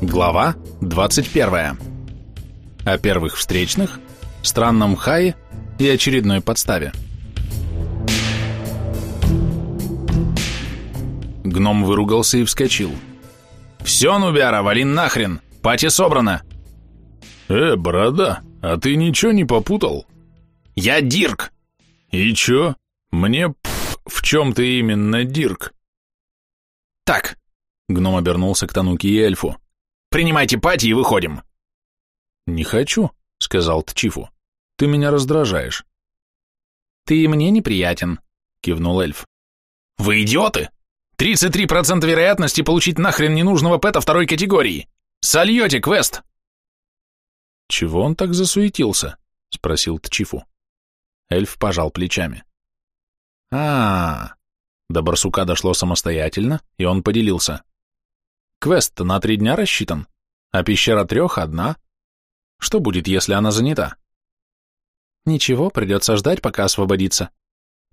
Глава 21. О первых встречных, странном хае и очередной подставе. Гном выругался и вскочил. «Все, Нубяра, вали нахрен! Пати собрана!» «Э, борода, а ты ничего не попутал?» «Я Дирк!» «И чё? Мне пф, в чем ты именно Дирк?» «Так!» — гном обернулся к Тануке и эльфу. «Принимайте пати и выходим!» «Не хочу», — сказал Тчифу. «Ты меня раздражаешь». «Ты и мне неприятен», — кивнул эльф. «Вы идиоты! 33% вероятности получить нахрен ненужного пэта второй категории! Сольете квест!» «Чего он так засуетился?» — спросил Тчифу. Эльф пожал плечами. а, -а, -а До барсука дошло самостоятельно, и он поделился. «Квест-то на три дня рассчитан, а пещера трех — одна. Что будет, если она занята?» «Ничего, придется ждать, пока освободится.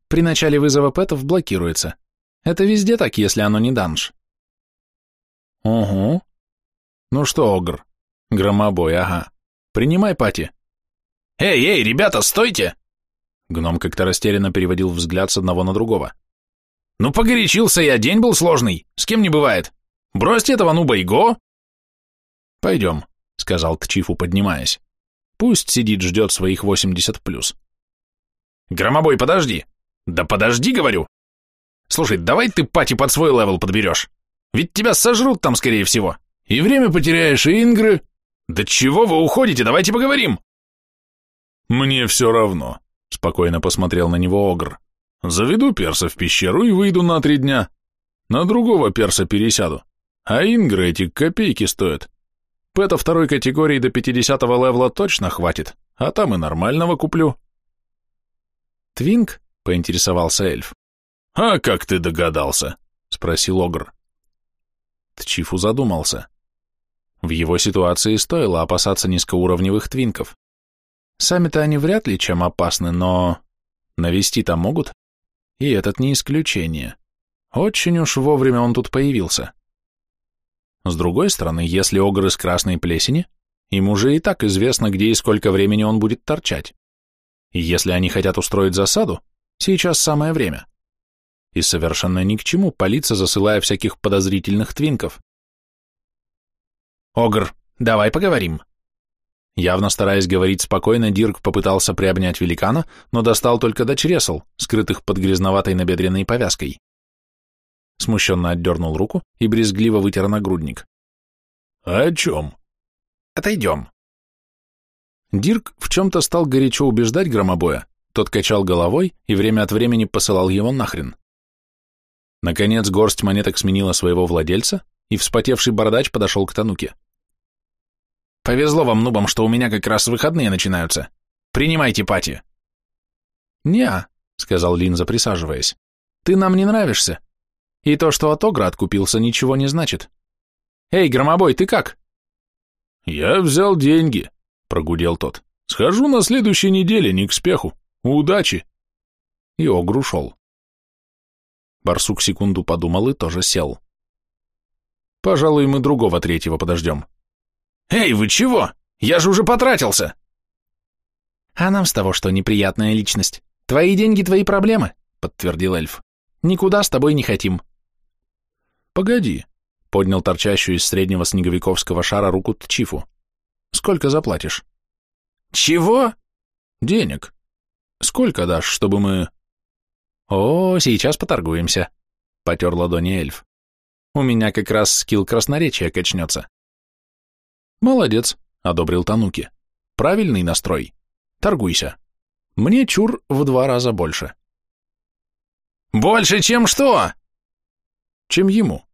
При начале вызова пэтов блокируется. Это везде так, если оно не данж». «Угу. Ну что, Огр, громобой, ага. Принимай пати». «Эй, эй, ребята, стойте!» Гном как-то растерянно переводил взгляд с одного на другого. «Ну, погорячился я, день был сложный, с кем не бывает. Бросьте этого нуба и go!» «Пойдем», — сказал Тчифу, поднимаясь. «Пусть сидит, ждет своих восемьдесят плюс». «Громобой, подожди!» «Да подожди, говорю!» «Слушай, давай ты party под свой level подберешь. Ведь тебя сожрут там, скорее всего. И время потеряешь, и ингры...» «Да чего вы уходите? Давайте поговорим!» «Мне все равно», — спокойно посмотрел на него Огр. «Заведу перса в пещеру и выйду на три дня. На другого перса пересяду. А ингры эти копейки стоят. Пэта второй категории до пятидесятого левла точно хватит, а там и нормального куплю». «Твинк?» — поинтересовался эльф. «А как ты догадался?» — спросил Огр. Тчифу задумался. В его ситуации стоило опасаться низкоуровневых твинков. Сами-то они вряд ли чем опасны, но навести-то могут. И этот не исключение. Очень уж вовремя он тут появился. С другой стороны, если огр из красной плесени, им уже и так известно, где и сколько времени он будет торчать. И если они хотят устроить засаду, сейчас самое время. И совершенно ни к чему палиться, засылая всяких подозрительных твинков. «Огр, давай поговорим», Явно стараясь говорить спокойно, Дирк попытался приобнять великана, но достал только до чресл, скрытых под грязноватой набедренной повязкой. Смущенно отдернул руку и брезгливо вытер нагрудник. «О чем?» «Отойдем». Дирк в чем-то стал горячо убеждать громобоя, тот качал головой и время от времени посылал его нахрен. Наконец горсть монеток сменила своего владельца, и вспотевший бородач подошел к Тануке. Повезло вам, нубам, что у меня как раз выходные начинаются. Принимайте пати. Не, сказал Линза, присаживаясь. Ты нам не нравишься. И то, что от Огра откупился, ничего не значит. Эй, громобой, ты как? Я взял деньги, прогудел тот. Схожу на следующей неделе, не к спеху. Удачи. И Огр ушел. Барсук секунду подумал и тоже сел. Пожалуй, мы другого третьего подождем. «Эй, вы чего? Я же уже потратился!» «А нам с того, что неприятная личность. Твои деньги, твои проблемы», — подтвердил эльф. «Никуда с тобой не хотим». «Погоди», — поднял торчащую из среднего снеговиковского шара руку Тчифу. «Сколько заплатишь?» «Чего?» «Денег. Сколько дашь, чтобы мы...» «О, сейчас поторгуемся», — потер ладони эльф. «У меня как раз скилл красноречия качнется». «Молодец», — одобрил Тануки. «Правильный настрой. Торгуйся. Мне чур в два раза больше». «Больше, чем что?» «Чем ему».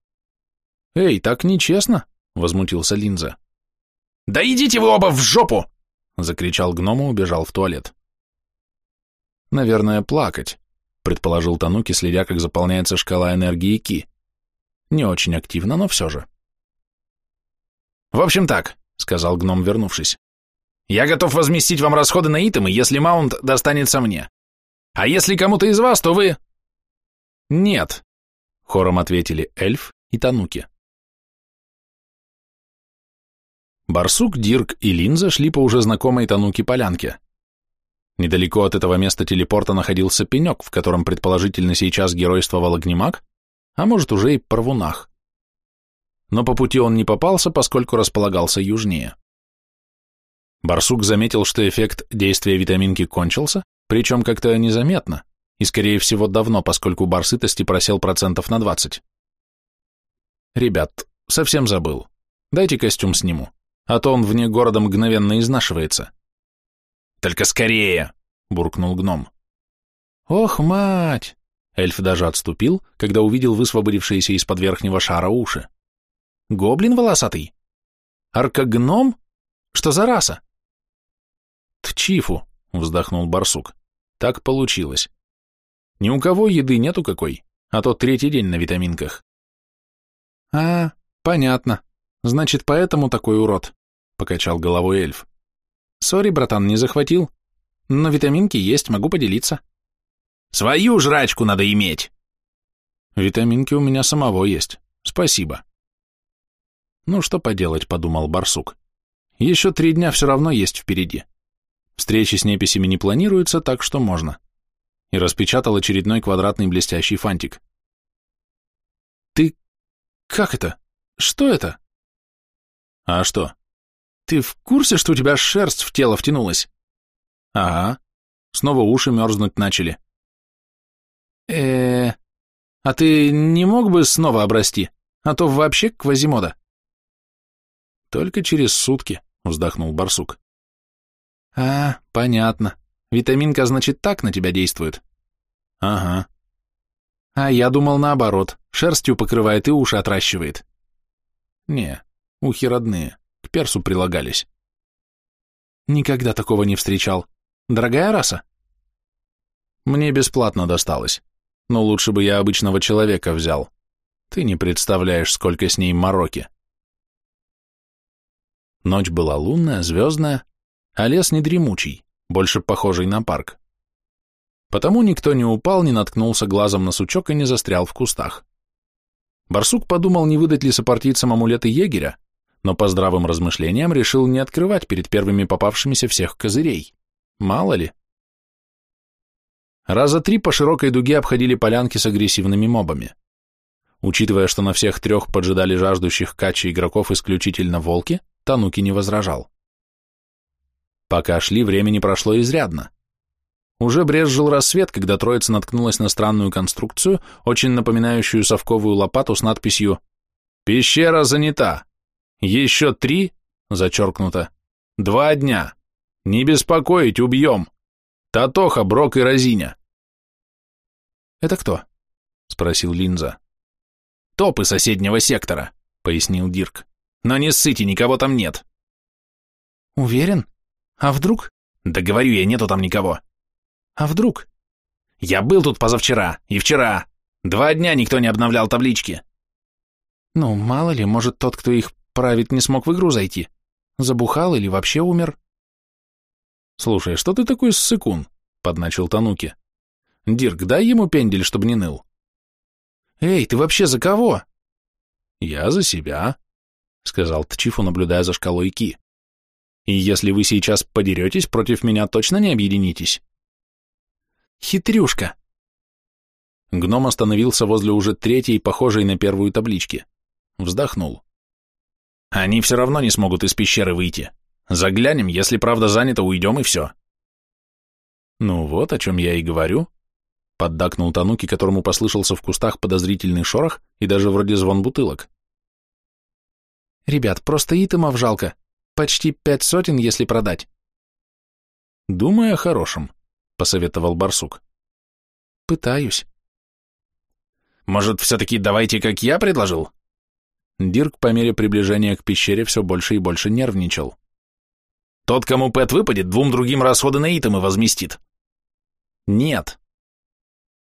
«Эй, так нечестно», — возмутился Линза. «Да идите вы оба в жопу!» — закричал гном и убежал в туалет. «Наверное, плакать», — предположил Тануки, следя, как заполняется шкала энергии Ки. «Не очень активно, но все же». «В общем так», — сказал гном, вернувшись. «Я готов возместить вам расходы на итемы, если маунт достанется мне. А если кому-то из вас, то вы...» «Нет», — хором ответили эльф и тануки. Барсук, Дирк и Линза шли по уже знакомой Тануке полянке. Недалеко от этого места телепорта находился пенек, в котором предположительно сейчас геройствовал огнемак, а может уже и Парвунах. Но по пути он не попался, поскольку располагался южнее. Барсук заметил, что эффект действия витаминки кончился, причем как-то незаметно, и, скорее всего, давно, поскольку бар сытости просел процентов на 20. «Ребят, совсем забыл. Дайте костюм сниму, а то он вне города мгновенно изнашивается». «Только скорее!» — буркнул гном. «Ох, мать!» Эльф даже отступил, когда увидел высвободившиеся из-под верхнего шара уши. «Гоблин волосатый? Аркогном? Что за раса?» «Тчифу», — вздохнул барсук. «Так получилось. Ни у кого еды нету какой, а то третий день на витаминках». «А, понятно. Значит, поэтому такой урод», — покачал головой эльф. «Сори, братан, не захватил. Но витаминки есть, могу поделиться». «Свою жрачку надо иметь!» «Витаминки у меня самого есть. Спасибо». «Ну, что поделать», — подумал барсук. «Еще три дня все равно есть впереди. Встречи с неписями не планируются, так что можно. И распечатал очередной квадратный блестящий фантик. Ты... как это? Что это? А что? Ты в курсе, что у тебя шерсть в тело втянулась? Ага. Снова уши мерзнуть начали. э а ты не мог бы снова обрасти? А то вообще квазимода. Только через сутки, вздохнул барсук. А, понятно. Витаминка, значит, так на тебя действует? Ага. А я думал наоборот, шерстью покрывает и уши отращивает. Не, ухи родные, к персу прилагались. Никогда такого не встречал. Дорогая раса? Мне бесплатно досталось, но лучше бы я обычного человека взял. Ты не представляешь, сколько с ней мороки. Ночь была лунная, звездная, а лес не дремучий, больше похожий на парк. Потому никто не упал, не наткнулся глазом на сучок и не застрял в кустах. Барсук подумал, не выдать ли сопартийцам амулеты егеря, но по здравым размышлениям решил не открывать перед первыми попавшимися всех козырей. Мало ли. Раза три по широкой дуге обходили полянки с агрессивными мобами. Учитывая, что на всех трех поджидали жаждущих качи игроков исключительно волки, Тануки не возражал. Пока шли, времени прошло изрядно. Уже брезжил рассвет, когда троица наткнулась на странную конструкцию, очень напоминающую совковую лопату с надписью «Пещера занята. Еще три, зачеркнуто, два дня. Не беспокоить, убьем. Татоха, Брок и Розиня». «Это кто?» — спросил Линза. «Топы соседнего сектора», — пояснил Дирк. «Но не ссыте, никого там нет». «Уверен?» А вдруг? Да говорю я, нету там никого. А вдруг? Я был тут позавчера и вчера. Два дня никто не обновлял таблички. Ну, мало ли, может, тот, кто их правит, не смог в игру зайти. Забухал или вообще умер. Слушай, что ты такой ссыкун? Подначил Тануки. Дирк, дай ему пендель, чтобы не ныл. Эй, ты вообще за кого? Я за себя, сказал Тчифу, наблюдая за шкалой Ки. И если вы сейчас подеретесь, против меня точно не объединитесь. Хитрюшка. Гном остановился возле уже третьей, похожей на первую таблички. Вздохнул. Они все равно не смогут из пещеры выйти. Заглянем, если правда занято, уйдем и все. Ну вот, о чем я и говорю. Поддакнул Тануки, которому послышался в кустах подозрительный шорох и даже вроде звон бутылок. Ребят, просто итемов жалко. Почти пять сотен, если продать. Думай о хорошем, посоветовал барсук. Пытаюсь. Может, все-таки давайте, как я предложил? Дирк по мере приближения к пещере все больше и больше нервничал. Тот, кому Пэт выпадет, двум другим расходы на итемы возместит. Нет.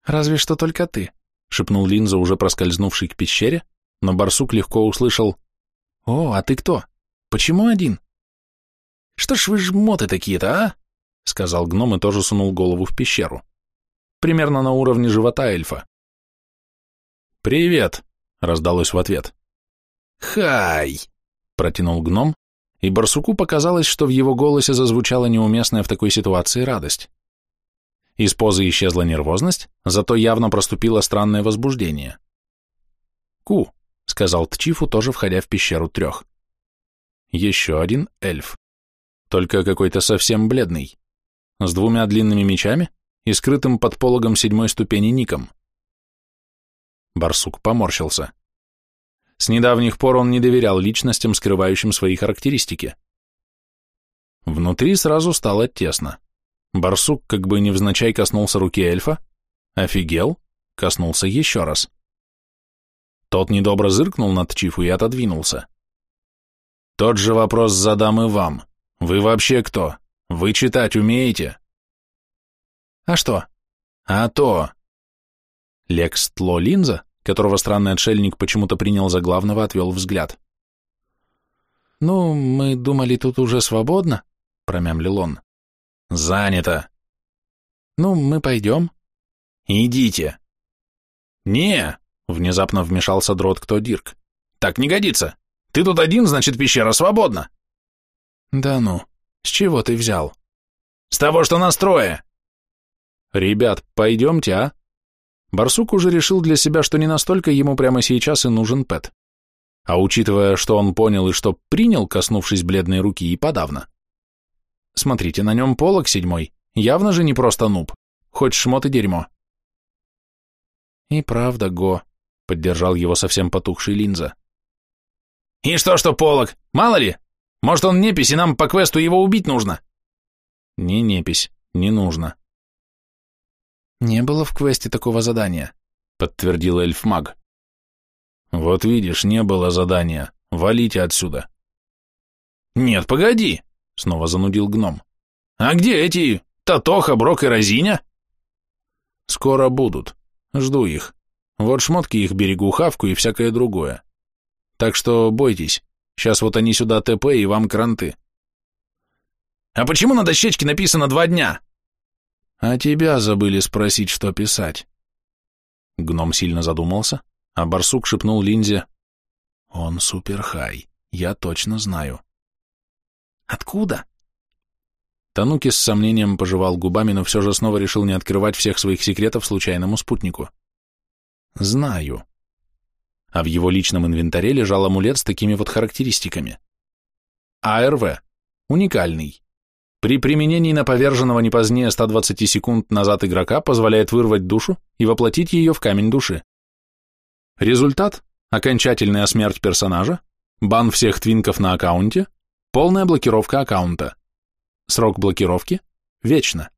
Разве что только ты, шепнул Линза, уже проскользнувший к пещере, но барсук легко услышал. О, а ты кто? Почему один? Что ж вы жмоты такие-то, а? Сказал гном и тоже сунул голову в пещеру. Примерно на уровне живота эльфа. «Привет!» — раздалось в ответ. «Хай!» — протянул гном, и барсуку показалось, что в его голосе зазвучала неуместная в такой ситуации радость. Из позы исчезла нервозность, зато явно проступило странное возбуждение. «Ку», — сказал Тчифу, тоже входя в пещеру трех. Еще один эльф. Только какой-то совсем бледный. С двумя длинными мечами и скрытым под пологом седьмой ступени ником. Барсук поморщился. С недавних пор он не доверял личностям, скрывающим свои характеристики. Внутри сразу стало тесно. Барсук как бы невзначай коснулся руки эльфа, офигел, коснулся еще раз. Тот недобро зыркнул над Чифу и отодвинулся. Тот же вопрос задам и вам. Вы вообще кто? Вы читать умеете? А что? А то. Лекс Тло Линза, которого странный отшельник почему-то принял за главного, отвел взгляд. «Ну, мы думали, тут уже свободно», — промямлил он. «Занято». «Ну, мы пойдем». «Идите». «Не», — внезапно вмешался дрот кто Дирк. «Так не годится. Ты тут один, значит, пещера свободна». «Да ну, с чего ты взял?» «С того, что настроя». «Ребят, пойдемте, а?» Барсук уже решил для себя, что не настолько ему прямо сейчас и нужен Пэт. А учитывая, что он понял и что принял, коснувшись бледной руки, и подавно. Смотрите, на нем полок седьмой, явно же не просто нуб, хоть шмот и дерьмо. И правда, Го, поддержал его совсем потухший линза. И что, что полок? Мало ли? Может, он непись, и нам по квесту его убить нужно? Не непись, не нужно. Не было в квесте такого задания, подтвердил эльф-маг. Вот видишь, не было задания. Валите отсюда. Нет, погоди, снова занудил гном. А где эти Татоха, Брок и Розиня? Скоро будут. Жду их. Вот шмотки их берегу, хавку и всякое другое. Так что бойтесь. Сейчас вот они сюда ТП и вам кранты. А почему на дощечке написано два дня? А тебя забыли спросить, что писать. Гном сильно задумался, а барсук шепнул Линзе. Он суперхай, я точно знаю. Откуда? Тануки с сомнением пожевал губами, но все же снова решил не открывать всех своих секретов случайному спутнику. Знаю. А в его личном инвентаре лежал амулет с такими вот характеристиками. АРВ. Уникальный. При применении на поверженного не позднее 120 секунд назад игрока позволяет вырвать душу и воплотить ее в камень души. Результат – окончательная смерть персонажа, бан всех твинков на аккаунте, полная блокировка аккаунта. Срок блокировки – вечно.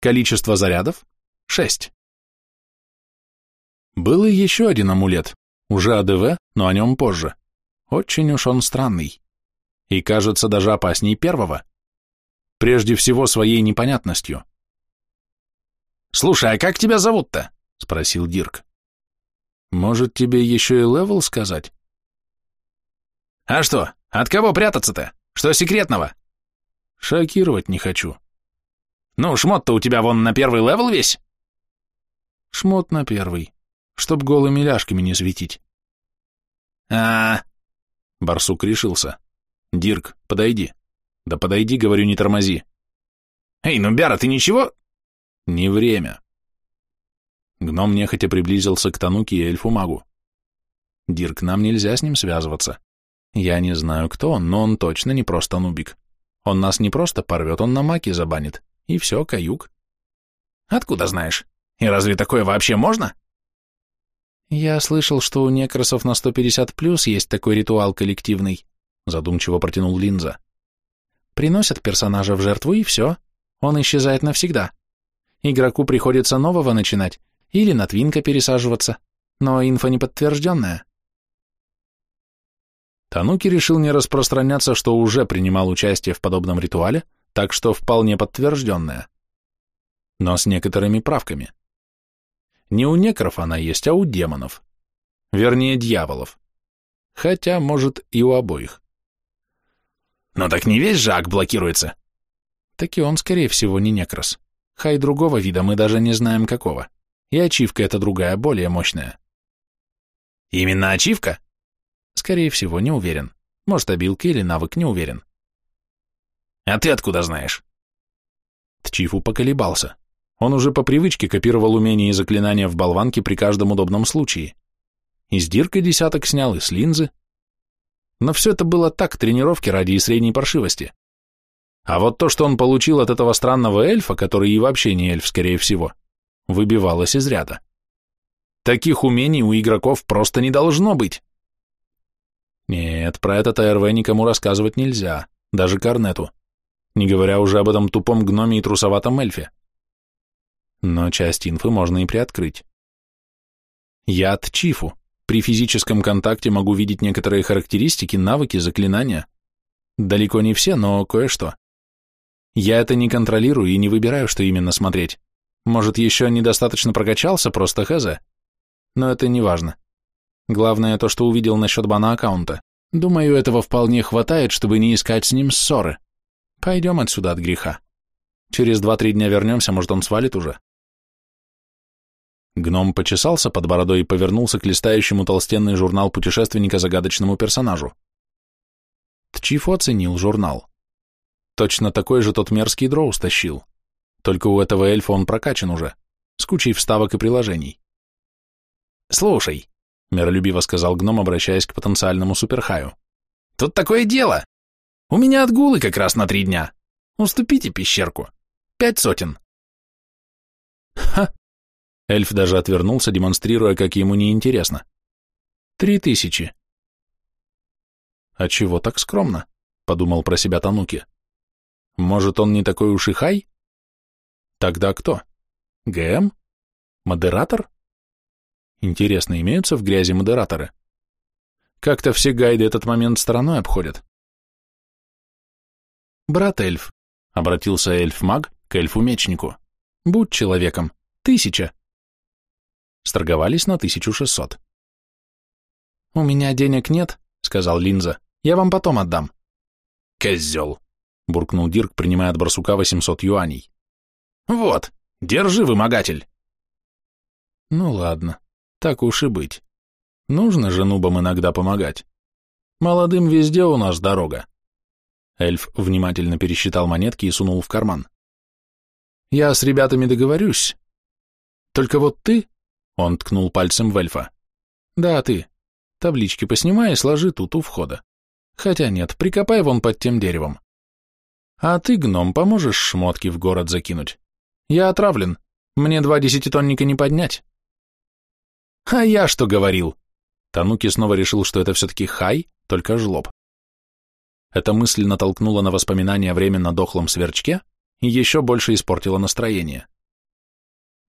Количество зарядов – 6. Был и еще один амулет, уже АДВ, но о нем позже. Очень уж он странный. И кажется даже опасней первого – Прежде всего своей непонятностью. «Слушай, а как тебя зовут-то?» — спросил Дирк. «Может, тебе еще и level сказать?» «А что, от кого прятаться-то? Что секретного?» «Шокировать не хочу». «Ну, шмот-то у тебя вон на первый левел весь?» «Шмот на первый, чтоб голыми ляжками не светить». А, -а, -а. Барсук решился. «Дирк, подойди». Да подойди, говорю, не тормози. Эй, ну, Бяра, ты ничего? Не время. Гном нехотя приблизился к Тануке и эльфу-магу. Дирк, нам нельзя с ним связываться. Я не знаю, кто он, но он точно не просто нубик. Он нас не просто порвет, он на маки забанит. И все, каюк. Откуда знаешь? И разве такое вообще можно? Я слышал, что у некросов на 150 плюс есть такой ритуал коллективный, задумчиво протянул Линза. Приносят персонажа в жертву и все. Он исчезает навсегда. Игроку приходится нового начинать или на твинка пересаживаться, но инфа не подтвержденная. Тануки решил не распространяться, что уже принимал участие в подобном ритуале, так что вполне подтвержденная. Но с некоторыми правками. Не у некров она есть, а у демонов. Вернее, дьяволов. Хотя, может, и у обоих. Но так не весь Жак блокируется. Так и он, скорее всего, не некрос. Хай другого вида, мы даже не знаем какого. И ачивка эта другая, более мощная. Именно ачивка? Скорее всего, не уверен. Может, обилка или навык, не уверен. А ты откуда знаешь? Тчифу поколебался. Он уже по привычке копировал умения и заклинания в болванке при каждом удобном случае. И с Дирка десяток снял, и с линзы. Но все это было так, тренировки ради и средней паршивости. А вот то, что он получил от этого странного эльфа, который и вообще не эльф, скорее всего, выбивалось из ряда. Таких умений у игроков просто не должно быть. Нет, про этот АРВ никому рассказывать нельзя, даже Корнету, не говоря уже об этом тупом гноме и трусоватом эльфе. Но часть инфы можно и приоткрыть. Яд Чифу. При физическом контакте могу видеть некоторые характеристики, навыки, заклинания. Далеко не все, но кое-что. Я это не контролирую и не выбираю, что именно смотреть. Может, еще недостаточно прокачался, просто хз. Но это не важно. Главное то, что увидел насчет бана аккаунта. Думаю, этого вполне хватает, чтобы не искать с ним ссоры. Пойдем отсюда от греха. Через два-три дня вернемся, может, он свалит уже. Гном почесался под бородой и повернулся к листающему толстенный журнал путешественника загадочному персонажу. Тчифу оценил журнал. Точно такой же тот мерзкий дроу стащил. Только у этого эльфа он прокачан уже, с кучей вставок и приложений. «Слушай», — миролюбиво сказал гном, обращаясь к потенциальному суперхаю, «тут такое дело. У меня отгулы как раз на три дня. Уступите пещерку. Пять сотен». «Ха!» Эльф даже отвернулся, демонстрируя, как ему неинтересно. «Три тысячи». «А чего так скромно?» — подумал про себя Тануки. «Может, он не такой уж и хай?» Тогда кто? ГМ? Модератор? Интересно, имеются в грязи модераторы? Как-то все гайды этот момент стороной обходят. «Брат эльф», — обратился эльф-маг к эльфу-мечнику, — «будь человеком. Тысяча». Сторговались на тысячу шестьсот. «У меня денег нет», — сказал Линза. «Я вам потом отдам». «Козел», — буркнул Дирк, принимая от барсука восемьсот юаней. Вот, держи, вымогатель. Ну ладно, так уж и быть. Нужно же нубам иногда помогать. Молодым везде у нас дорога. Эльф внимательно пересчитал монетки и сунул в карман. Я с ребятами договорюсь. Только вот ты, он ткнул пальцем в эльфа. Да, ты. Таблички поснимай и сложи тут у входа. Хотя нет, прикопай вон под тем деревом. А ты, гном, поможешь шмотки в город закинуть? Я отравлен. Мне два десятитонника не поднять. А я что говорил? Тануки снова решил, что это все-таки хай, только жлоб. Эта мысль натолкнула на воспоминания о временно дохлом сверчке и еще больше испортила настроение.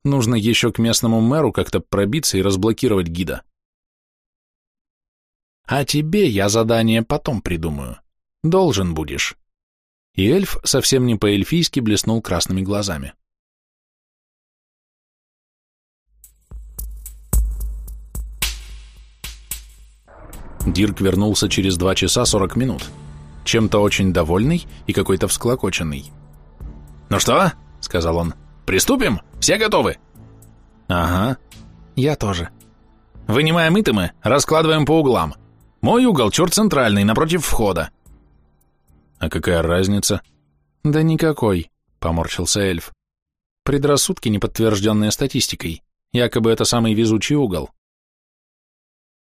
Нужно еще к местному мэру как-то пробиться и разблокировать гида. А тебе я задание потом придумаю. Должен будешь. И эльф совсем не по-эльфийски блеснул красными глазами. Дирк вернулся через два часа сорок минут, чем-то очень довольный и какой-то всклокоченный. «Ну что?» — сказал он. «Приступим? Все готовы?» «Ага, я тоже». «Вынимаем итемы, раскладываем по углам. Мой угол чёрт центральный, напротив входа». «А какая разница?» «Да никакой», — поморщился эльф. «Предрассудки, не подтвержденные статистикой. Якобы это самый везучий угол.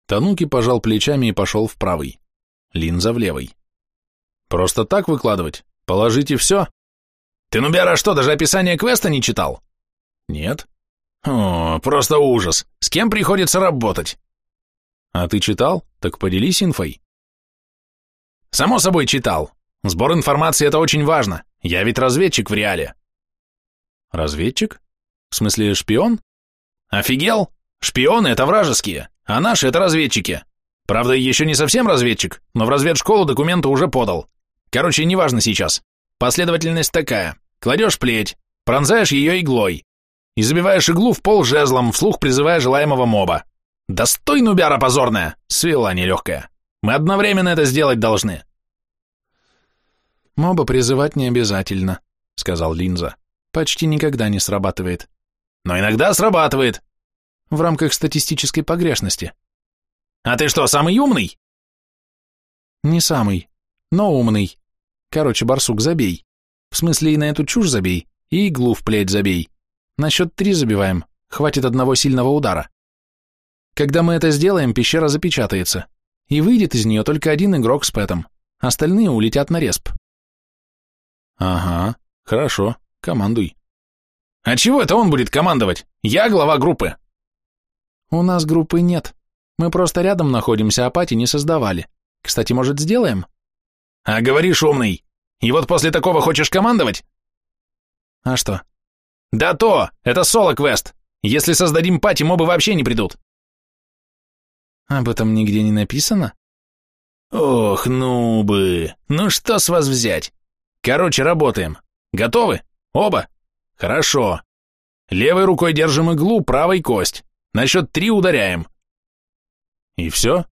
Тануки пожал плечами и пошел в правый. Линза в левый. «Просто так выкладывать? Положите все?» «Ты, Нубера, что, даже описание квеста не читал?» «Нет». «О, просто ужас! С кем приходится работать?» «А ты читал? Так поделись инфой». «Само собой читал. Сбор информации — это очень важно. Я ведь разведчик в реале». «Разведчик? В смысле шпион?» «Офигел? Шпионы — это вражеские. А наши — это разведчики. Правда, еще не совсем разведчик, но в разведшколу документы уже подал. Короче, неважно сейчас. Последовательность такая. Кладешь плеть, пронзаешь ее иглой и забиваешь иглу в пол жезлом, вслух призывая желаемого моба. Да стой, нубяра позорная! Свела нелегкая. Мы одновременно это сделать должны. Моба призывать не обязательно, сказал Линза. Почти никогда не срабатывает. Но иногда срабатывает в рамках статистической погрешности. А ты что, самый умный? Не самый, но умный. Короче, барсук, забей. В смысле, и на эту чушь забей, и иглу в плеть забей. На счет три забиваем, хватит одного сильного удара. Когда мы это сделаем, пещера запечатается, и выйдет из нее только один игрок с пэтом, остальные улетят на респ. Ага, хорошо, командуй. А чего это он будет командовать? Я глава группы. У нас группы нет. Мы просто рядом находимся, а пати не создавали. Кстати, может, сделаем? А говоришь, умный. И вот после такого хочешь командовать? А что? Да то, это соло-квест. Если создадим пати, мобы вообще не придут. Об этом нигде не написано? Ох, ну бы. Ну что с вас взять? Короче, работаем. Готовы? Оба? Хорошо. Левой рукой держим иглу, правой кость. На счет три ударяем. И все?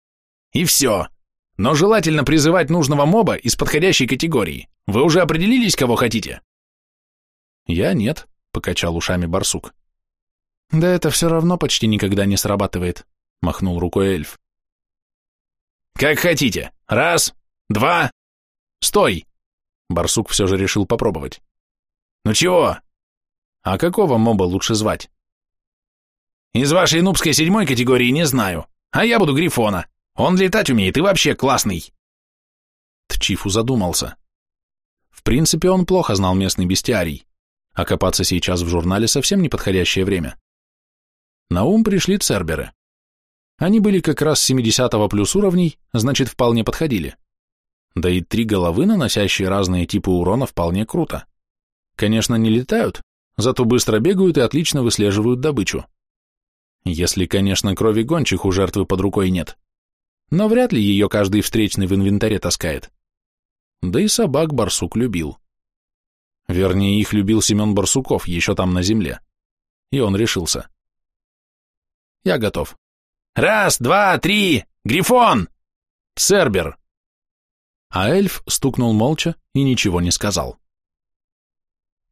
И все. Но желательно призывать нужного моба из подходящей категории. Вы уже определились, кого хотите? Я нет, покачал ушами барсук. Да это все равно почти никогда не срабатывает, махнул рукой эльф. Как хотите. Раз, два, стой. Барсук все же решил попробовать. Ну чего? А какого моба лучше звать? Из вашей нубской седьмой категории не знаю, а я буду Грифона. Он летать умеет и вообще классный. Тчифу задумался. В принципе, он плохо знал местный бестиарий, а копаться сейчас в журнале совсем неподходящее время. На ум пришли церберы. Они были как раз 70 плюс уровней, значит, вполне подходили. Да и три головы, наносящие разные типы урона, вполне круто. Конечно, не летают, зато быстро бегают и отлично выслеживают добычу. Если, конечно, крови гончих у жертвы под рукой нет. Но вряд ли ее каждый встречный в инвентаре таскает. Да и собак барсук любил. Вернее, их любил Семен Барсуков, еще там на земле. И он решился. Я готов. Раз, два, три! Грифон! Цербер! А эльф стукнул молча и ничего не сказал.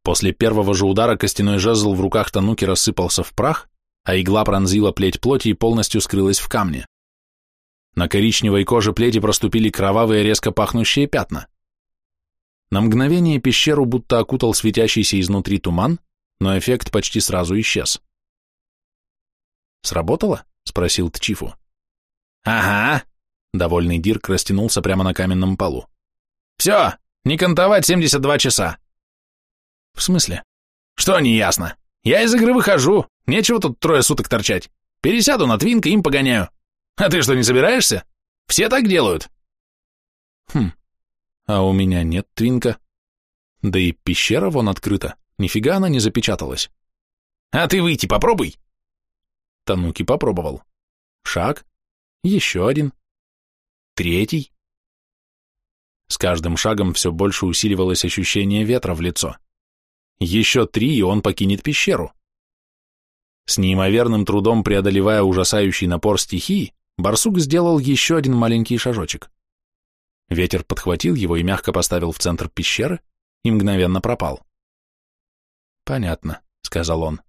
После первого же удара костяной жезл в руках Тануки рассыпался в прах, а игла пронзила плеть плоти и полностью скрылась в камне. На коричневой коже плети проступили кровавые резко пахнущие пятна. На мгновение пещеру будто окутал светящийся изнутри туман, но эффект почти сразу исчез. «Сработало?» — спросил Тчифу. «Ага», — довольный Дирк растянулся прямо на каменном полу. «Все, не кантовать 72 часа». «В смысле?» «Что неясно? Я из игры выхожу, нечего тут трое суток торчать. Пересяду на твинка, им погоняю. А ты что, не собираешься? Все так делают». «Хм, а у меня нет твинка. Да и пещера вон открыта, нифига она не запечаталась». «А ты выйти попробуй». Тануки попробовал. Шаг, еще один, третий. С каждым шагом все больше усиливалось ощущение ветра в лицо. Еще три, и он покинет пещеру. С неимоверным трудом преодолевая ужасающий напор стихии, барсук сделал еще один маленький шажочек. Ветер подхватил его и мягко поставил в центр пещеры и мгновенно пропал. «Понятно», — сказал он.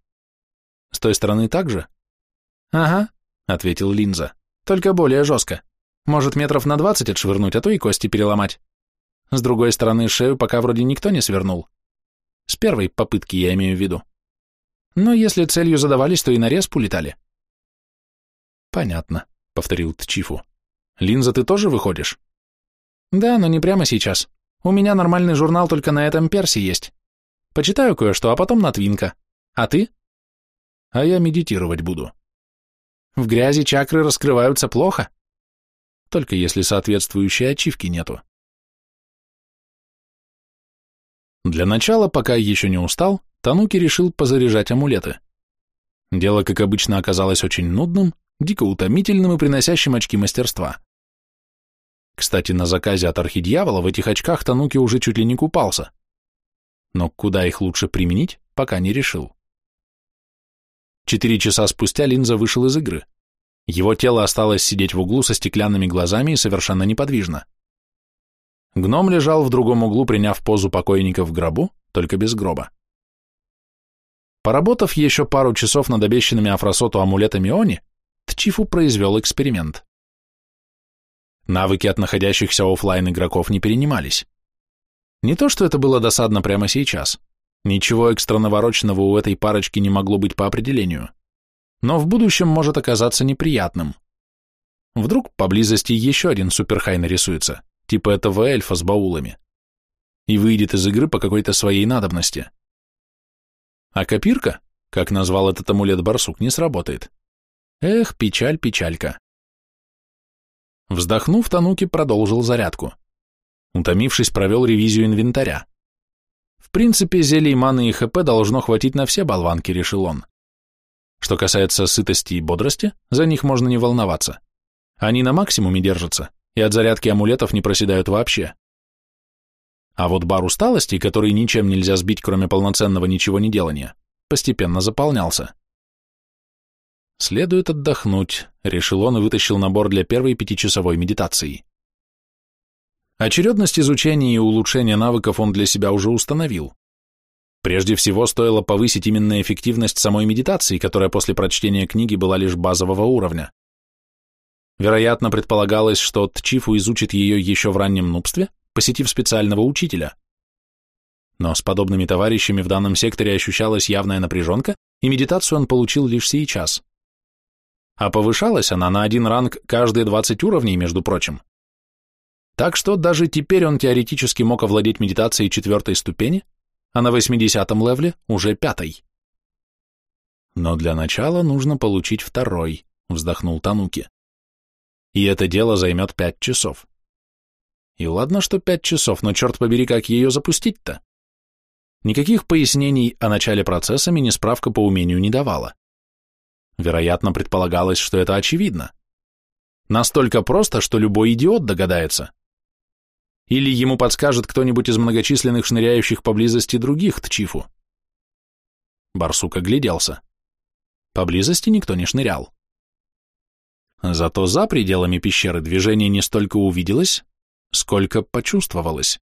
«С той стороны так же?» «Ага», — ответил Линза, — «только более жестко. Может, метров на двадцать отшвырнуть, а то и кости переломать. С другой стороны, шею пока вроде никто не свернул. С первой попытки я имею в виду. Но если целью задавались, то и на рез улетали. Понятно, повторил Тчифу. Линза, ты тоже выходишь? Да, но не прямо сейчас. У меня нормальный журнал только на этом персе есть. Почитаю кое-что, а потом на твинка. А ты? А я медитировать буду. В грязи чакры раскрываются плохо. Только если соответствующей ачивки нету. Для начала, пока еще не устал, Тануки решил позаряжать амулеты. Дело, как обычно, оказалось очень нудным, дико утомительным и приносящим очки мастерства. Кстати, на заказе от архидьявола в этих очках Тануки уже чуть ли не купался. Но куда их лучше применить, пока не решил. Четыре часа спустя Линза вышел из игры. Его тело осталось сидеть в углу со стеклянными глазами и совершенно неподвижно. Гном лежал в другом углу, приняв позу покойника в гробу, только без гроба. Поработав еще пару часов над обещанными Афросоту амулетами Они, Тчифу произвел эксперимент. Навыки от находящихся офлайн игроков не перенимались. Не то, что это было досадно прямо сейчас. Ничего экстра у этой парочки не могло быть по определению. Но в будущем может оказаться неприятным. Вдруг поблизости еще один суперхай нарисуется, типа этого эльфа с баулами, и выйдет из игры по какой-то своей надобности. А копирка, как назвал этот амулет барсук, не сработает. Эх, печаль, печалька. Вздохнув, Тануки продолжил зарядку. Утомившись, провел ревизию инвентаря. В принципе, зелий маны и ХП должно хватить на все болванки, решил он. Что касается сытости и бодрости, за них можно не волноваться. Они на максимуме держатся, и от зарядки амулетов не проседают вообще. А вот бар усталости, который ничем нельзя сбить, кроме полноценного ничего не делания, постепенно заполнялся. Следует отдохнуть, решил он и вытащил набор для первой пятичасовой медитации. Очередность изучения и улучшения навыков он для себя уже установил. Прежде всего, стоило повысить именно эффективность самой медитации, которая после прочтения книги была лишь базового уровня. Вероятно, предполагалось, что Тчифу изучит ее еще в раннем нубстве, посетив специального учителя. Но с подобными товарищами в данном секторе ощущалась явная напряженка, и медитацию он получил лишь сейчас. А повышалась она на один ранг каждые 20 уровней, между прочим. Так что даже теперь он теоретически мог овладеть медитацией четвертой ступени, а на 80-м левле уже пятой. Но для начала нужно получить второй, вздохнул Тануки. И это дело займет пять часов. И ладно, что пять часов, но черт побери, как ее запустить-то? Никаких пояснений о начале процесса мини-справка по умению не давала. Вероятно, предполагалось, что это очевидно. Настолько просто, что любой идиот догадается. Или ему подскажет кто-нибудь из многочисленных шныряющих поблизости других Тчифу. Барсук огляделся. Поблизости никто не шнырял. Зато за пределами пещеры движение не столько увиделось, сколько почувствовалось.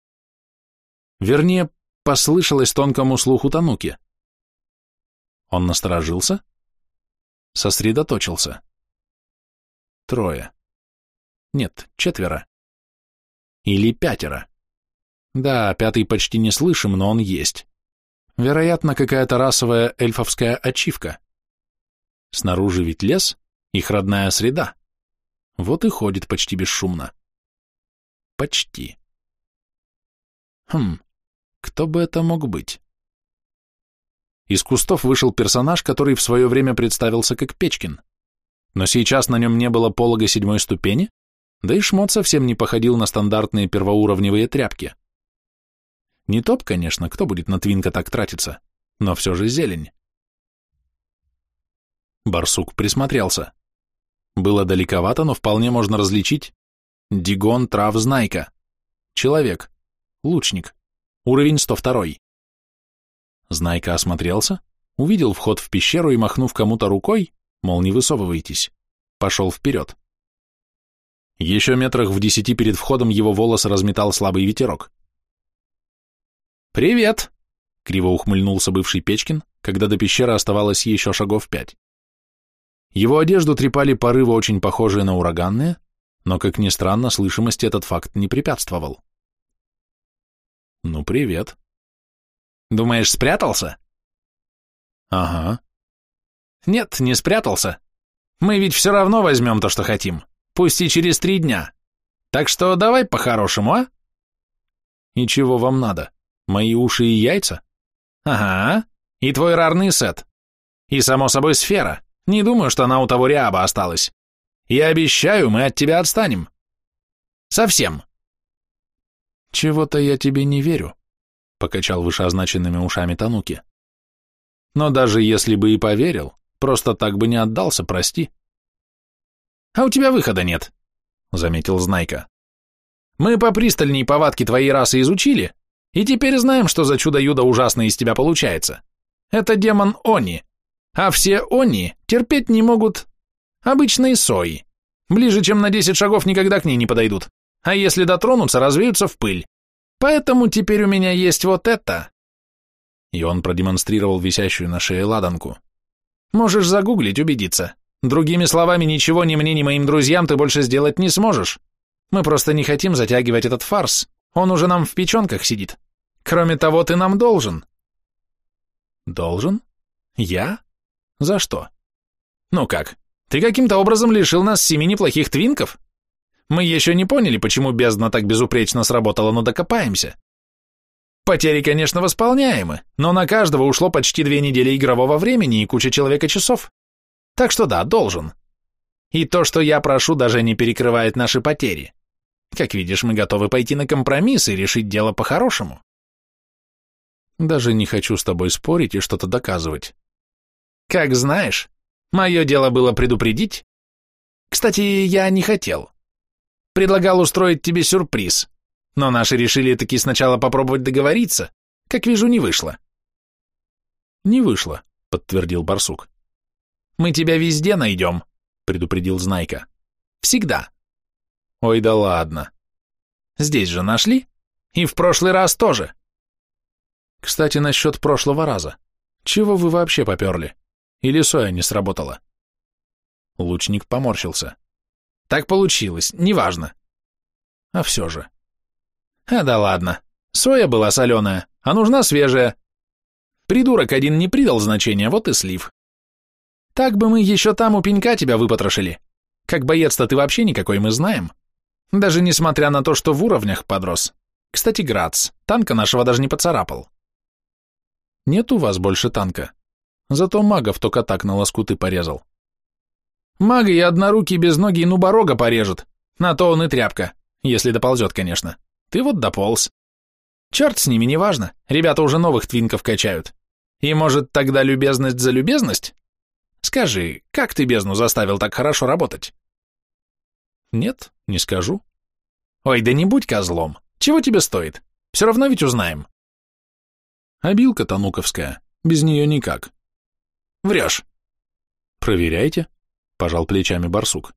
Вернее, послышалось тонкому слуху Тануки. Он насторожился, сосредоточился. Трое. Нет, четверо. Или пятеро. Да, пятый почти не слышим, но он есть. Вероятно, какая-то расовая эльфовская ачивка. Снаружи ведь лес, их родная среда. Вот и ходит почти бесшумно. Почти. Хм, кто бы это мог быть? Из кустов вышел персонаж, который в свое время представился как Печкин. Но сейчас на нем не было полога седьмой ступени, да и шмот совсем не походил на стандартные первоуровневые тряпки. Не топ, конечно, кто будет на твинка так тратиться, но все же зелень. Барсук присмотрелся. Было далековато, но вполне можно различить Дигон Трав Знайка. Человек. Лучник. Уровень 102. Знайка осмотрелся, увидел вход в пещеру и, махнув кому-то рукой, мол, не высовывайтесь, пошел вперед. Еще метрах в десяти перед входом его волосы разметал слабый ветерок. «Привет!» — криво ухмыльнулся бывший Печкин, когда до пещеры оставалось еще шагов пять. Его одежду трепали порывы, очень похожие на ураганные, но, как ни странно, слышимости этот факт не препятствовал. «Ну, привет», Думаешь, спрятался? Ага. Нет, не спрятался. Мы ведь все равно возьмем то, что хотим. Пусть и через три дня. Так что давай по-хорошему, а? И чего вам надо? Мои уши и яйца? Ага. И твой рарный сет. И, само собой, сфера. Не думаю, что она у того Риаба осталась. Я обещаю, мы от тебя отстанем. Совсем. Чего-то я тебе не верю покачал вышеозначенными ушами Тануки. Но даже если бы и поверил, просто так бы не отдался, прости. А у тебя выхода нет, заметил Знайка. Мы попристальней повадки твоей расы изучили, и теперь знаем, что за чудо-юдо ужасное из тебя получается. Это демон Они, а все Они терпеть не могут обычной сои. Ближе, чем на десять шагов никогда к ней не подойдут, а если дотронутся, развеются в пыль. Поэтому теперь у меня есть вот это. И он продемонстрировал висящую на шее ладанку. Можешь загуглить, убедиться. Другими словами, ничего ни мне, ни моим друзьям ты больше сделать не сможешь. Мы просто не хотим затягивать этот фарс. Он уже нам в печенках сидит. Кроме того, ты нам должен. Должен? Я? За что? Ну как, ты каким-то образом лишил нас семи неплохих твинков? Мы еще не поняли, почему бездна так безупречно сработала, но докопаемся. Потери, конечно, восполняемы, но на каждого ушло почти две недели игрового времени и куча человека часов. Так что да, должен. И то, что я прошу, даже не перекрывает наши потери. Как видишь, мы готовы пойти на компромисс и решить дело по-хорошему. Даже не хочу с тобой спорить и что-то доказывать. Как знаешь, мое дело было предупредить. Кстати, я не хотел. Предлагал устроить тебе сюрприз, но наши решили таки сначала попробовать договориться. Как вижу, не вышло. Не вышло, подтвердил барсук. Мы тебя везде найдем, предупредил Знайка. Всегда. Ой, да ладно. Здесь же нашли? И в прошлый раз тоже. Кстати, насчет прошлого раза. Чего вы вообще поперли? Или соя не сработала? Лучник поморщился. Так получилось, неважно. А все же. А да ладно. Соя была соленая, а нужна свежая. Придурок один не придал значения, вот и слив. Так бы мы еще там у пенька тебя выпотрошили. Как боец-то ты вообще никакой, мы знаем. Даже несмотря на то, что в уровнях подрос. Кстати, Грац, танка нашего даже не поцарапал. Нет у вас больше танка. Зато магов только так на лоскуты порезал. Мага и однорукий без ноги и нуборога порежет. На то он и тряпка. Если доползет, конечно. Ты вот дополз. Черт с ними, неважно. Ребята уже новых твинков качают. И может тогда любезность за любезность? Скажи, как ты бездну заставил так хорошо работать? Нет, не скажу. Ой, да не будь козлом. Чего тебе стоит? Все равно ведь узнаем. Обилка тануковская. Без нее никак. Врешь. Проверяйте, пожал плечами барсук.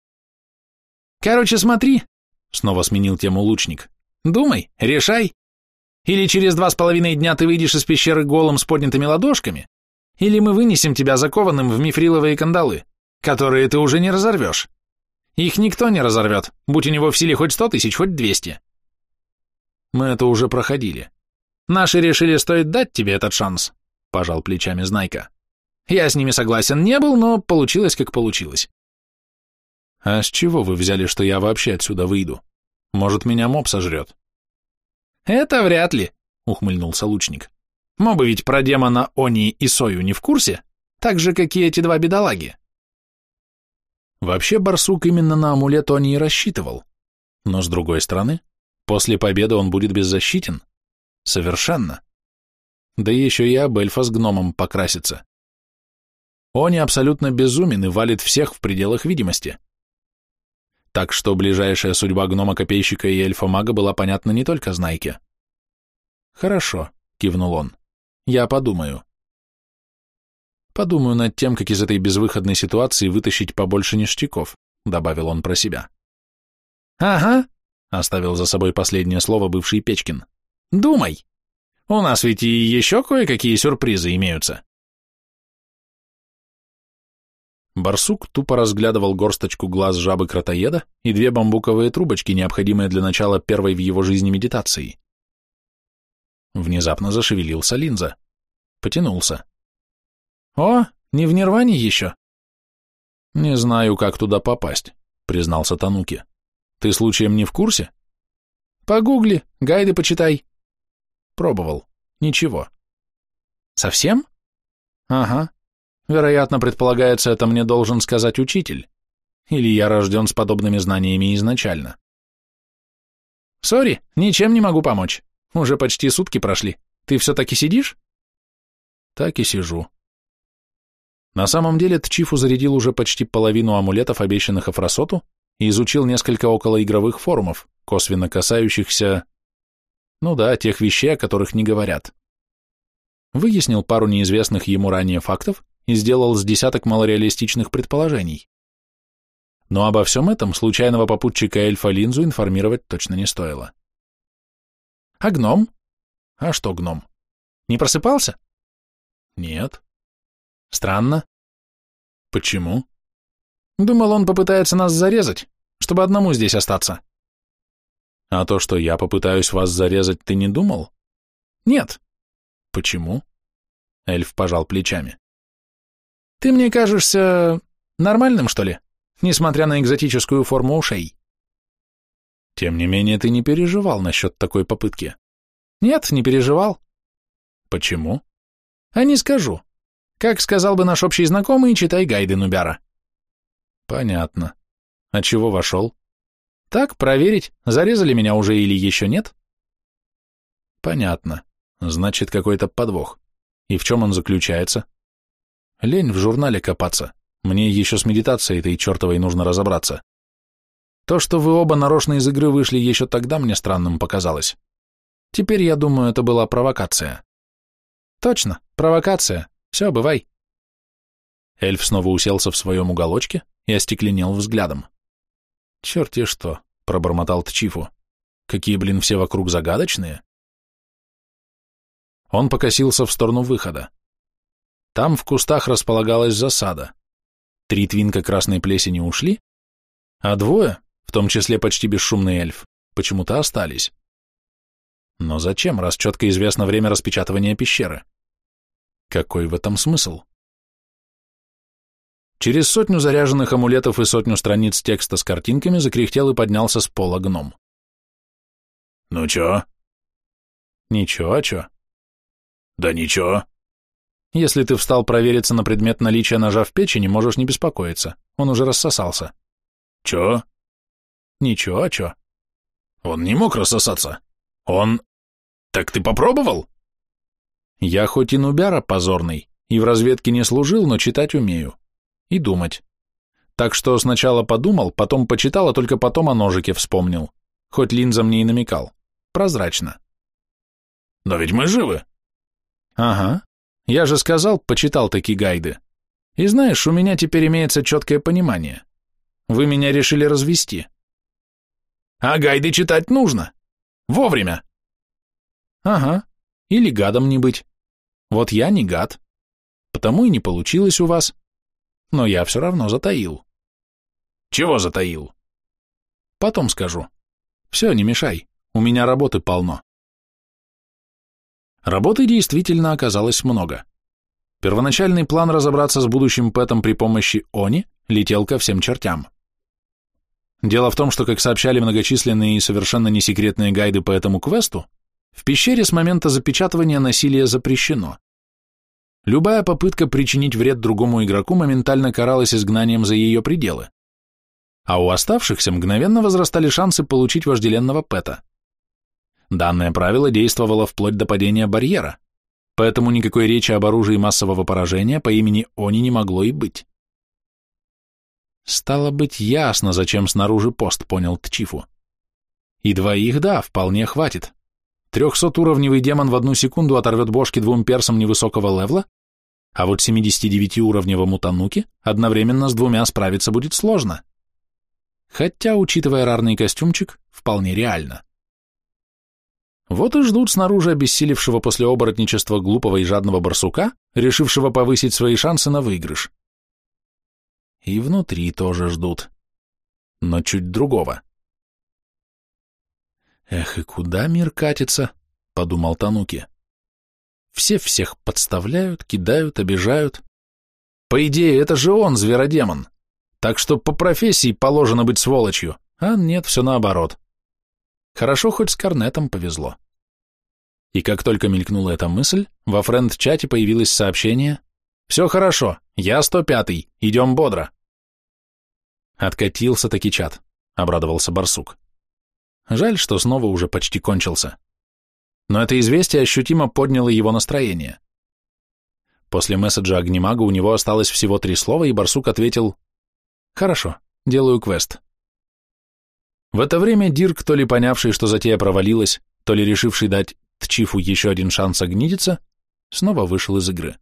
Короче, смотри, снова сменил тему лучник. Думай, решай. Или через два с половиной дня ты выйдешь из пещеры голым с поднятыми ладошками, или мы вынесем тебя закованным в мифриловые кандалы, которые ты уже не разорвешь. Их никто не разорвет, будь у него в силе хоть сто тысяч, хоть двести. Мы это уже проходили. Наши решили, стоит дать тебе этот шанс, пожал плечами Знайка. Я с ними согласен не был, но получилось, как получилось. А с чего вы взяли, что я вообще отсюда выйду? Может, меня моб сожрет? Это вряд ли, ухмыльнулся лучник. Мобы ведь про демона Они и Сою не в курсе, так же, как и эти два бедолаги. Вообще барсук именно на амулет Они и рассчитывал. Но с другой стороны, после победы он будет беззащитен. Совершенно. Да еще и об эльфа с гномом покрасится. Они абсолютно безумен и валит всех в пределах видимости. Так что ближайшая судьба гнома-копейщика и эльфа-мага была понятна не только Знайке. «Хорошо», — кивнул он, — «я подумаю». «Подумаю над тем, как из этой безвыходной ситуации вытащить побольше ништяков», — добавил он про себя. «Ага», — оставил за собой последнее слово бывший Печкин. «Думай. У нас ведь и еще кое-какие сюрпризы имеются». Барсук тупо разглядывал горсточку глаз жабы-кротоеда и две бамбуковые трубочки, необходимые для начала первой в его жизни медитации. Внезапно зашевелился линза. Потянулся. «О, не в нирване еще?» «Не знаю, как туда попасть», — признался Тануки. «Ты случаем не в курсе?» «Погугли, гайды почитай». «Пробовал. Ничего». «Совсем?» «Ага. Вероятно, предполагается, это мне должен сказать учитель. Или я рожден с подобными знаниями изначально. Sorry, ничем не могу помочь. Уже почти сутки прошли. Ты все-таки сидишь? Так и сижу. На самом деле Тчифу зарядил уже почти половину амулетов, обещанных Афросоту, и изучил несколько околоигровых форумов, косвенно касающихся... Ну да, тех вещей, о которых не говорят. Выяснил пару неизвестных ему ранее фактов и сделал с десяток малореалистичных предположений. Но обо всем этом случайного попутчика эльфа Линзу информировать точно не стоило. А гном? А что гном? Не просыпался? Нет. Странно. Почему? Думал, он попытается нас зарезать, чтобы одному здесь остаться. А то, что я попытаюсь вас зарезать, ты не думал? Нет. Почему? Эльф пожал плечами. Ты мне кажешься нормальным, что ли, несмотря на экзотическую форму ушей. Тем не менее, ты не переживал насчет такой попытки. Нет, не переживал. Почему? А не скажу. Как сказал бы наш общий знакомый, читай гайды Нубяра. Понятно. А чего вошел? Так, проверить, зарезали меня уже или еще нет? Понятно. Значит, какой-то подвох. И в чем он заключается? Лень в журнале копаться. Мне еще с медитацией этой чертовой нужно разобраться. То, что вы оба нарочно из игры вышли, еще тогда мне странным показалось. Теперь, я думаю, это была провокация. Точно, провокация. Все, бывай. Эльф снова уселся в своем уголочке и остекленел взглядом. «Черт-те что!» — пробормотал Тчифу. «Какие, блин, все вокруг загадочные!» Он покосился в сторону выхода. Там в кустах располагалась засада. Три твинка красной плесени ушли, а двое, в том числе почти бесшумный эльф, почему-то остались. Но зачем, раз четко известно время распечатывания пещеры? Какой в этом смысл? Через сотню заряженных амулетов и сотню страниц текста с картинками закряхтел и поднялся с пола гном. «Ну чё?» «Ничего, а чё?» «Да ничего». «Если ты встал провериться на предмет наличия ножа в печени, можешь не беспокоиться, он уже рассосался». «Чё?» «Ничего, а чё?» «Он не мог рассосаться. Он... Так ты попробовал?» «Я хоть и нубяра позорный, и в разведке не служил, но читать умею и думать. Так что сначала подумал, потом почитал, а только потом о ножике вспомнил. Хоть линза мне и намекал. Прозрачно. Но ведь мы живы. Ага. Я же сказал, почитал такие гайды. И знаешь, у меня теперь имеется четкое понимание. Вы меня решили развести. А гайды читать нужно. Вовремя. Ага. Или гадом не быть. Вот я не гад. Потому и не получилось у вас но я все равно затаил. Чего затаил? Потом скажу. Все, не мешай, у меня работы полно. Работы действительно оказалось много. Первоначальный план разобраться с будущим Пэтом при помощи Они летел ко всем чертям. Дело в том, что, как сообщали многочисленные и совершенно несекретные гайды по этому квесту, в пещере с момента запечатывания насилие запрещено. Любая попытка причинить вред другому игроку моментально каралась изгнанием за ее пределы. А у оставшихся мгновенно возрастали шансы получить вожделенного пэта. Данное правило действовало вплоть до падения барьера, поэтому никакой речи об оружии массового поражения по имени Они не могло и быть. Стало быть ясно, зачем снаружи пост, понял Тчифу. И двоих, да, вполне хватит. Трехсотуровневый демон в одну секунду оторвет бошки двум персам невысокого левла, а вот 79-уровневому Тануке одновременно с двумя справиться будет сложно. Хотя, учитывая рарный костюмчик, вполне реально. Вот и ждут снаружи обессилевшего после оборотничества глупого и жадного барсука, решившего повысить свои шансы на выигрыш. И внутри тоже ждут. Но чуть другого. «Эх, и куда мир катится?» — подумал Тануки. «Все всех подставляют, кидают, обижают. По идее, это же он, зверодемон. Так что по профессии положено быть сволочью, а нет, все наоборот. Хорошо, хоть с Корнетом повезло». И как только мелькнула эта мысль, во френд-чате появилось сообщение «Все хорошо, я 105-й, идем бодро». Откатился таки чат, обрадовался барсук. Жаль, что снова уже почти кончился. Но это известие ощутимо подняло его настроение. После месседжа Огнемага у него осталось всего три слова, и барсук ответил «Хорошо, делаю квест». В это время Дирк, то ли понявший, что затея провалилась, то ли решивший дать Тчифу еще один шанс огнидиться, снова вышел из игры.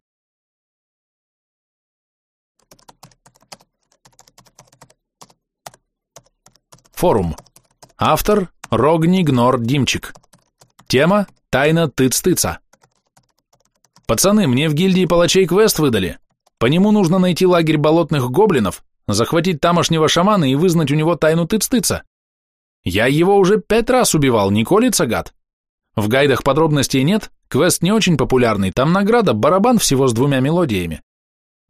Форум. Автор Рогнигнор Димчик. Тема «Тайна тыц-тыца». Пацаны, мне в гильдии палачей квест выдали. По нему нужно найти лагерь болотных гоблинов, захватить тамошнего шамана и вызнать у него тайну тыц-тыца. Я его уже пять раз убивал, не колется гад. В гайдах подробностей нет, квест не очень популярный, там награда барабан всего с двумя мелодиями.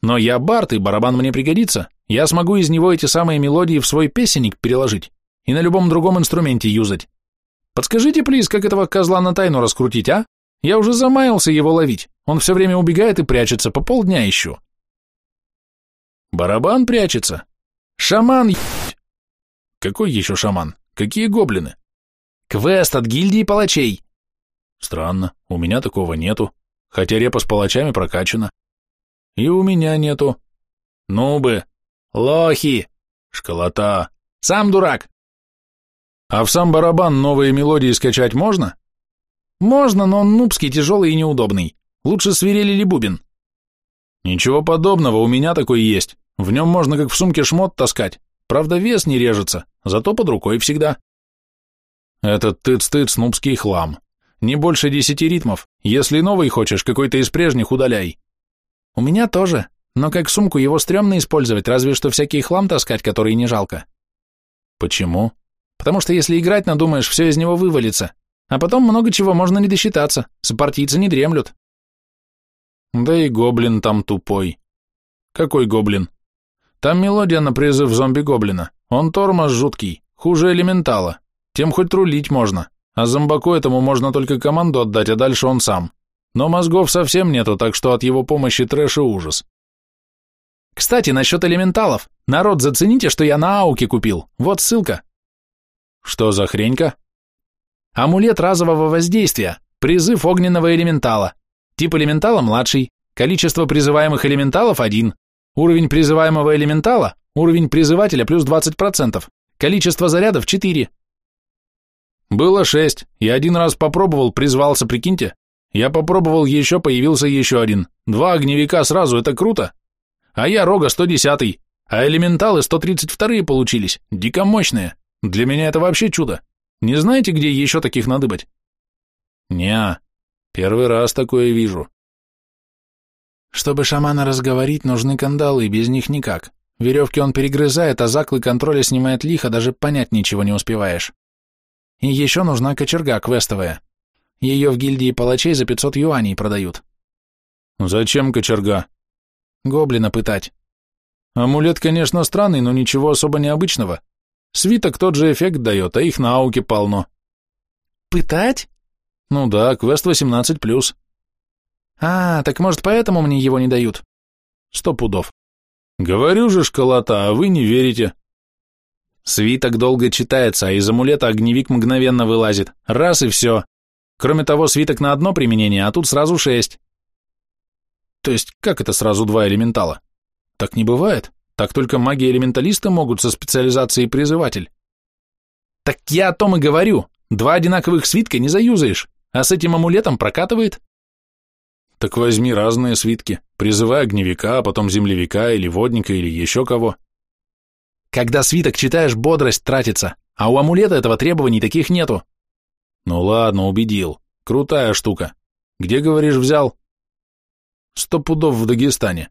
Но я бард, и барабан мне пригодится. Я смогу из него эти самые мелодии в свой песенник переложить и на любом другом инструменте юзать. Подскажите, плиз, как этого козла на тайну раскрутить, а? Я уже замаялся его ловить. Он все время убегает и прячется, по полдня ищу. Барабан прячется. Шаман. Какой еще шаман? Какие гоблины? Квест от гильдии палачей. Странно, у меня такого нету, хотя репа с палачами прокачана. И у меня нету. Ну бы. Лохи. Школота. Сам дурак. А в сам барабан новые мелодии скачать можно? Можно, но он нубский, тяжелый и неудобный. Лучше свирели или бубен. Ничего подобного, у меня такой есть. В нем можно как в сумке шмот таскать. Правда, вес не режется, зато под рукой всегда. Этот тыц-тыц нубский хлам. Не больше десяти ритмов. Если новый хочешь, какой-то из прежних удаляй. У меня тоже, но как сумку его стрёмно использовать, разве что всякий хлам таскать, который не жалко. Почему? Потому что если играть надумаешь, все из него вывалится. А потом много чего можно не досчитаться, сопартийцы не дремлют. Да и гоблин там тупой. Какой гоблин? Там мелодия на призыв зомби-гоблина. Он тормоз жуткий, хуже элементала. Тем хоть рулить можно, а зомбаку этому можно только команду отдать, а дальше он сам. Но мозгов совсем нету, так что от его помощи трэш и ужас. Кстати, насчет элементалов. Народ, зацените, что я на Ауке купил. Вот ссылка. Что за хренька? Амулет разового воздействия, призыв огненного элементала. Тип элементала младший, количество призываемых элементалов один, уровень призываемого элементала, уровень призывателя плюс 20%, количество зарядов 4. Было 6, я один раз попробовал, призвался, прикиньте. Я попробовал еще, появился еще один. Два огневика сразу, это круто. А я рога 110, а элементалы 132 получились, дико мощные. Для меня это вообще чудо. Не знаете, где еще таких надыбать? Неа, первый раз такое вижу. Чтобы шамана разговорить, нужны кандалы, без них никак. Веревки он перегрызает, а заклы контроля снимает лихо, даже понять ничего не успеваешь. И еще нужна кочерга квестовая. Ее в гильдии палачей за 500 юаней продают. Зачем кочерга? Гоблина пытать. Амулет, конечно, странный, но ничего особо необычного. Свиток тот же эффект дает, а их на ауке полно. Пытать? Ну да, квест 18+. А, так может поэтому мне его не дают? Сто пудов. Говорю же, школота, а вы не верите. Свиток долго читается, а из амулета огневик мгновенно вылазит. Раз и все. Кроме того, свиток на одно применение, а тут сразу шесть. То есть, как это сразу два элементала? Так не бывает. Так только маги-элементалисты могут со специализацией призыватель. Так я о том и говорю. Два одинаковых свитка не заюзаешь, а с этим амулетом прокатывает. Так возьми разные свитки, призывай огневика, а потом землевика или водника или еще кого. Когда свиток читаешь, бодрость тратится, а у амулета этого требований таких нету. Ну ладно, убедил. Крутая штука. Где, говоришь, взял? Сто пудов в Дагестане.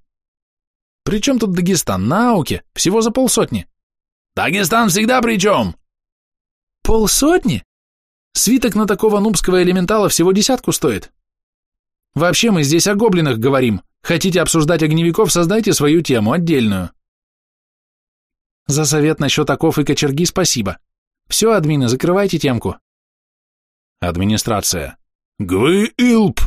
При чем тут Дагестан? На Ауке. Всего за полсотни. Дагестан всегда при чем? Полсотни? Свиток на такого нубского элементала всего десятку стоит. Вообще мы здесь о гоблинах говорим. Хотите обсуждать огневиков, создайте свою тему, отдельную. За совет насчет оков и кочерги спасибо. Все, админы, закрывайте темку. Администрация. Гвы Илп!